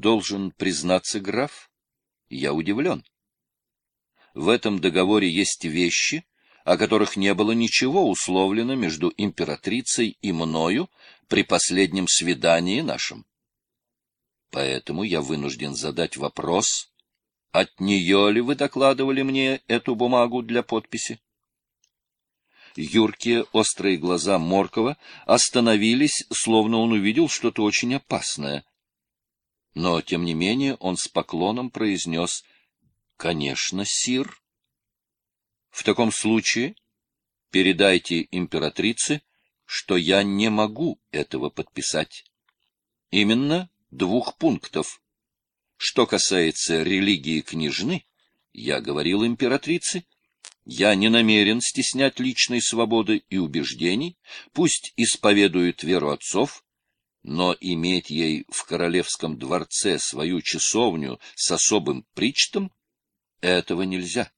Должен признаться, граф, я удивлен. В этом договоре есть вещи, о которых не было ничего условлено между императрицей и мною при последнем свидании нашем. Поэтому я вынужден задать вопрос, от нее ли вы докладывали мне эту бумагу для подписи? Юркие острые глаза Моркова остановились, словно он увидел что-то очень опасное. Но, тем не менее, он с поклоном произнес «Конечно, сир». В таком случае передайте императрице, что я не могу этого подписать. Именно двух пунктов. Что касается религии княжны, я говорил императрице, я не намерен стеснять личной свободы и убеждений, пусть исповедует веру отцов, но иметь ей в королевском дворце свою часовню с особым причтом — этого нельзя.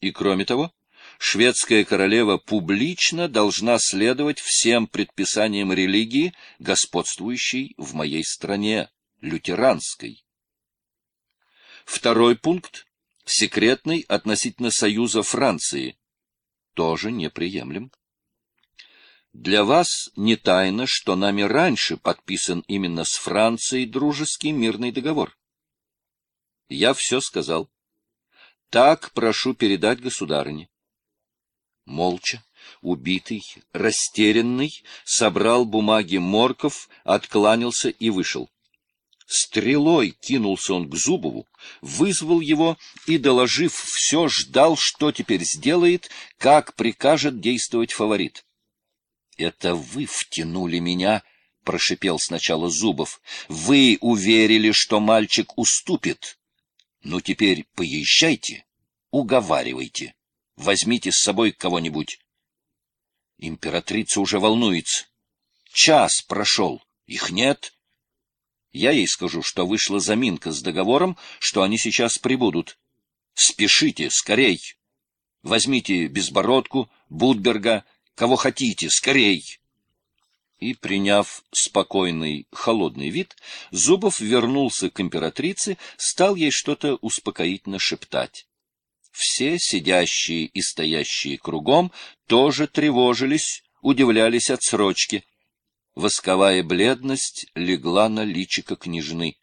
И кроме того, шведская королева публично должна следовать всем предписаниям религии, господствующей в моей стране, лютеранской. Второй пункт, секретный относительно союза Франции, тоже неприемлем. Для вас не тайно, что нами раньше подписан именно с Францией дружеский мирный договор. Я все сказал. Так прошу передать государыне. Молча, убитый, растерянный, собрал бумаги Морков, откланялся и вышел. Стрелой кинулся он к Зубову, вызвал его и, доложив все, ждал, что теперь сделает, как прикажет действовать фаворит. — Это вы втянули меня, — прошипел сначала Зубов. — Вы уверили, что мальчик уступит. Ну, теперь поезжайте, уговаривайте. Возьмите с собой кого-нибудь. Императрица уже волнуется. Час прошел, их нет. Я ей скажу, что вышла заминка с договором, что они сейчас прибудут. Спешите, скорей. Возьмите Безбородку, Будберга, кого хотите, скорей. И, приняв спокойный, холодный вид, Зубов вернулся к императрице, стал ей что-то успокоительно шептать. Все сидящие и стоящие кругом тоже тревожились, удивлялись отсрочке. Восковая бледность легла на личико княжны.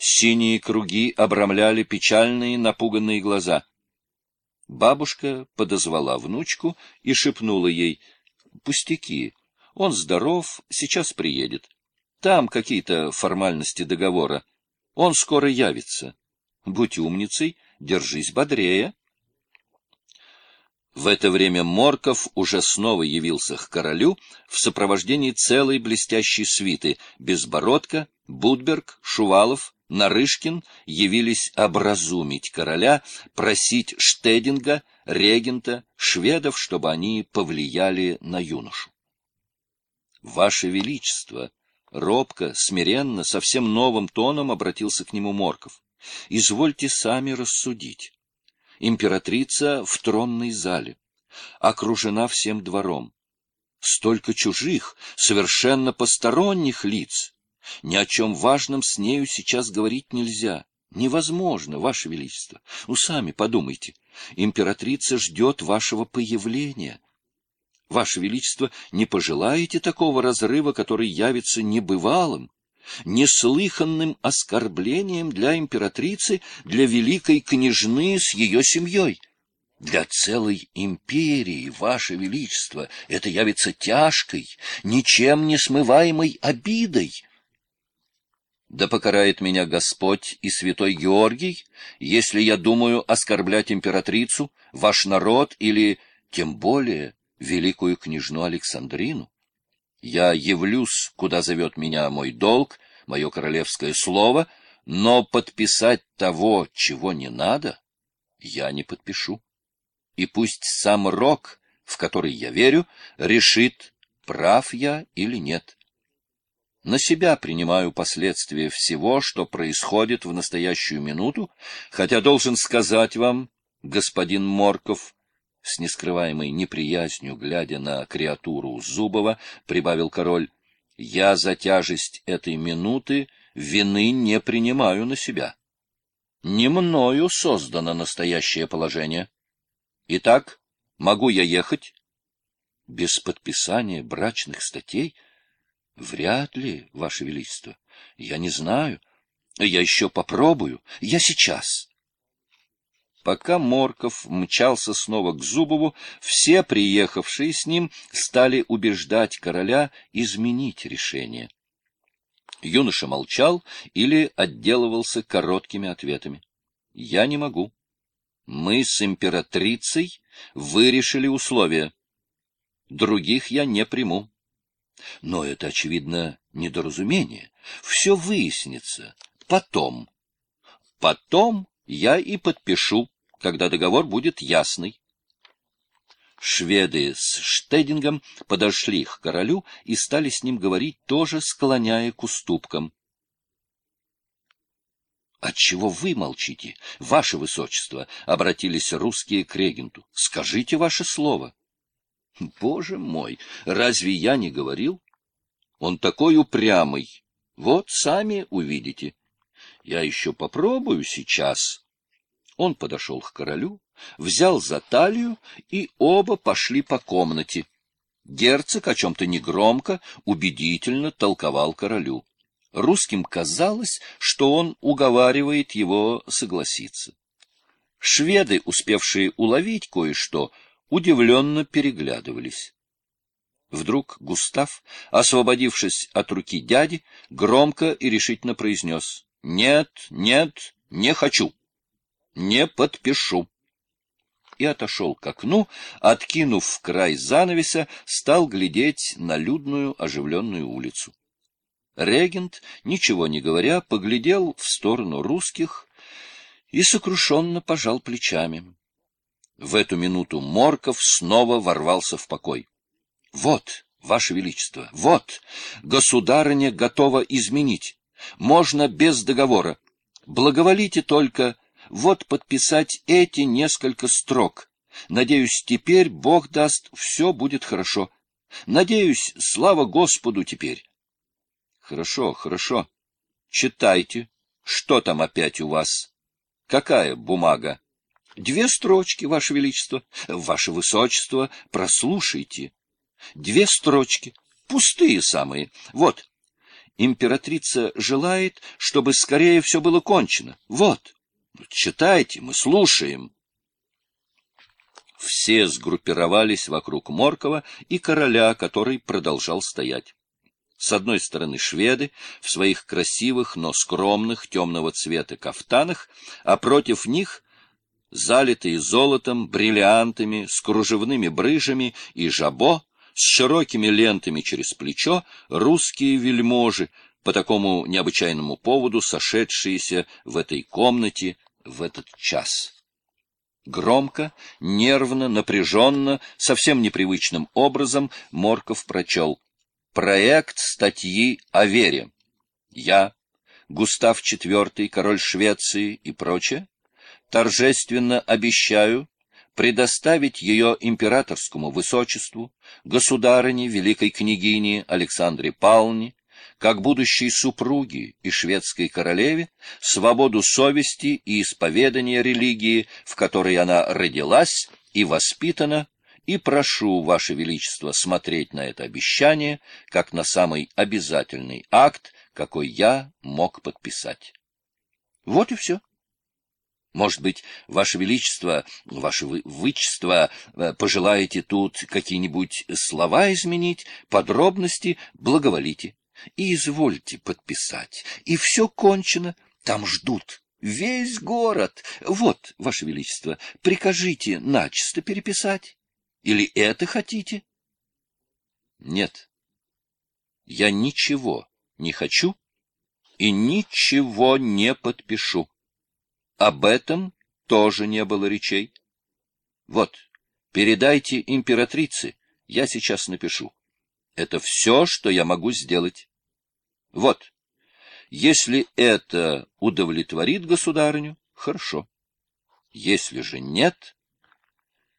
Синие круги обрамляли печальные напуганные глаза. Бабушка подозвала внучку и шепнула ей «Пустяки, он здоров, сейчас приедет. Там какие-то формальности договора. Он скоро явится. Будь умницей, держись бодрее». В это время Морков уже снова явился к королю в сопровождении целой блестящей свиты. Безбородко, Будберг, Шувалов, Нарышкин явились образумить короля, просить Штединга, регента, шведов, чтобы они повлияли на юношу. «Ваше Величество!» Робко, смиренно, совсем новым тоном обратился к нему Морков. «Извольте сами рассудить императрица в тронной зале, окружена всем двором. Столько чужих, совершенно посторонних лиц. Ни о чем важном с нею сейчас говорить нельзя. Невозможно, Ваше Величество. Ну, сами подумайте. Императрица ждет вашего появления. Ваше Величество, не пожелаете такого разрыва, который явится небывалым? неслыханным оскорблением для императрицы, для великой княжны с ее семьей. Для целой империи, Ваше Величество, это явится тяжкой, ничем не смываемой обидой. Да покарает меня Господь и святой Георгий, если я думаю оскорблять императрицу, ваш народ или, тем более, великую княжну Александрину. Я явлюсь, куда зовет меня мой долг, мое королевское слово, но подписать того, чего не надо, я не подпишу. И пусть сам Рок, в который я верю, решит, прав я или нет. На себя принимаю последствия всего, что происходит в настоящую минуту, хотя должен сказать вам, господин Морков, с нескрываемой неприязнью, глядя на креатуру Зубова, прибавил король, я за тяжесть этой минуты вины не принимаю на себя. Не мною создано настоящее положение. Итак, могу я ехать? Без подписания брачных статей? Вряд ли, Ваше Величество. Я не знаю. Я еще попробую. Я сейчас. Пока Морков мчался снова к Зубову, все приехавшие с ним стали убеждать короля изменить решение. Юноша молчал или отделывался короткими ответами. — Я не могу. Мы с императрицей вырешили условия. Других я не приму. Но это, очевидно, недоразумение. Все выяснится. Потом. Потом я и подпишу когда договор будет ясный. Шведы с Штедингом подошли к королю и стали с ним говорить, тоже склоняя к уступкам. — Отчего вы молчите, ваше высочество? — обратились русские к регенту. — Скажите ваше слово. — Боже мой, разве я не говорил? Он такой упрямый. Вот, сами увидите. Я еще попробую сейчас. Он подошел к королю, взял за талию, и оба пошли по комнате. Герцог о чем-то негромко, убедительно толковал королю. Русским казалось, что он уговаривает его согласиться. Шведы, успевшие уловить кое-что, удивленно переглядывались. Вдруг Густав, освободившись от руки дяди, громко и решительно произнес «Нет, нет, не хочу» не подпишу. И отошел к окну, откинув край занавеса, стал глядеть на людную оживленную улицу. Регент, ничего не говоря, поглядел в сторону русских и сокрушенно пожал плечами. В эту минуту Морков снова ворвался в покой. — Вот, Ваше Величество, вот, государыня готова изменить. Можно без договора. Благоволите только вот подписать эти несколько строк. Надеюсь, теперь Бог даст, все будет хорошо. Надеюсь, слава Господу теперь. Хорошо, хорошо. Читайте. Что там опять у вас? Какая бумага? Две строчки, Ваше Величество. Ваше Высочество, прослушайте. Две строчки. Пустые самые. Вот. Императрица желает, чтобы скорее все было кончено. Вот. Читайте, мы слушаем. Все сгруппировались вокруг Моркова и короля, который продолжал стоять. С одной стороны шведы в своих красивых, но скромных темного цвета кафтанах, а против них залитые золотом, бриллиантами, с кружевными брыжами и жабо, с широкими лентами через плечо, русские вельможи, по такому необычайному поводу сошедшиеся в этой комнате в этот час. Громко, нервно, напряженно, совсем непривычным образом Морков прочел. Проект статьи о вере. Я, Густав IV, король Швеции и прочее, торжественно обещаю предоставить ее императорскому высочеству, государыне, великой княгине Александре Павловне, как будущей супруге и шведской королеве, свободу совести и исповедания религии, в которой она родилась и воспитана, и прошу, Ваше Величество, смотреть на это обещание, как на самый обязательный акт, какой я мог подписать. Вот и все. Может быть, Ваше Величество, Ваше Вычество, э, пожелаете тут какие-нибудь слова изменить, подробности, благоволите и извольте подписать. И все кончено, там ждут. Весь город. Вот, Ваше Величество, прикажите начисто переписать. Или это хотите? Нет. Я ничего не хочу и ничего не подпишу. Об этом тоже не было речей. Вот, передайте императрице, я сейчас напишу. Это все, что я могу сделать. Вот. Если это удовлетворит государыню, хорошо. Если же нет,